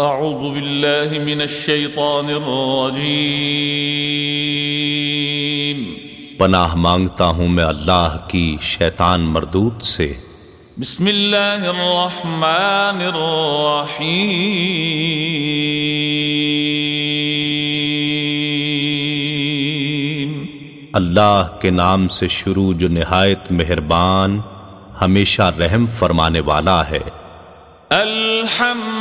أعوذ بالله من الشيطان الرجيم. پناہ مانگتا ہوں میں اللہ کی شیطان مردود سے۔ بسم الله الرحمن الرحيم اللہ کے نام سے شروع جو نہایت مہربان ہمیشہ رحم فرمانے والا ہے۔ الحمد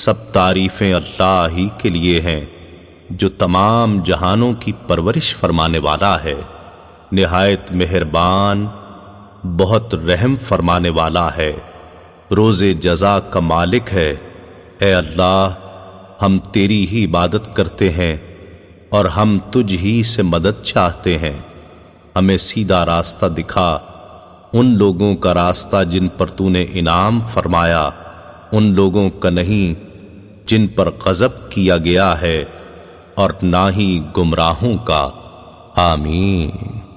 سب تعریفیں اللہ ہی کے لیے ہیں، جو تمام جہانوں کی پرورش فرمانے والا ہے۔ نہایت مہربان، بہت رحم فرمانے والا ہے۔ روز جزا کا مالک ہے۔ اے اللہ، ہم تیری ہی عبادت کرتے ہیں اور ہم تجھ ہی سے مدد چاہتے ہیں۔ ہمیں سیدھا راستہ دکھا۔ ان لوگوں کا راستہ جن پر تو نے انعام فرمایا، ان لوگوں کا نہیں جن پر غضب کیا گیا ہے اور نہ ہی گمراہوں کا۔ آمین۔